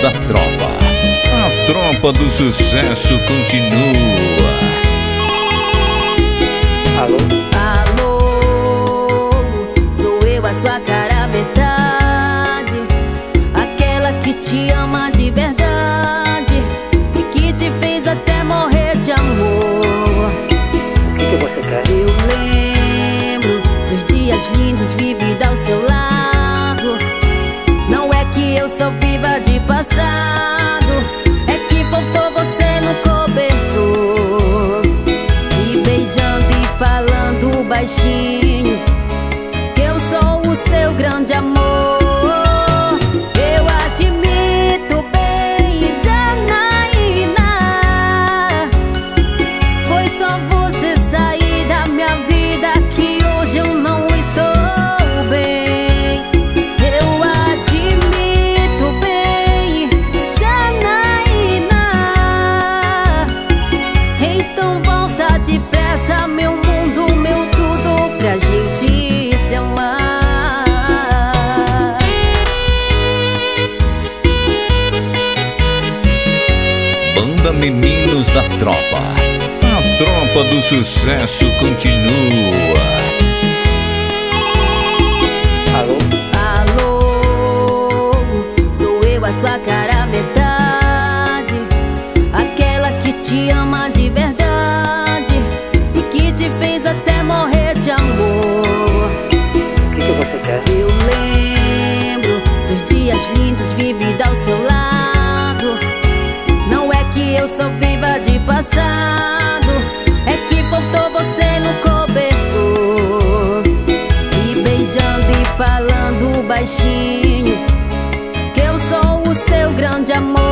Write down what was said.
da tropa. A tropa do sucesso continua. Alô? Alô, sou eu a sua cara metade, aquela que te ama de verdade que eu sou o seu grande amor. Eu admito bem, Janaína. Foi só você sair da minha vida que hoje eu não estou bem. Eu admito bem, Janaína. Então volta depressa, meu mundo, meu se amar. Banda Meninos da Tropa. A tropa do sucesso continua. Alô? Alô, sou eu a sua cara eu sou viva de passado. É que voltou você no cobertor. E beijando e falando baixinho Que eu sou o seu grande amor.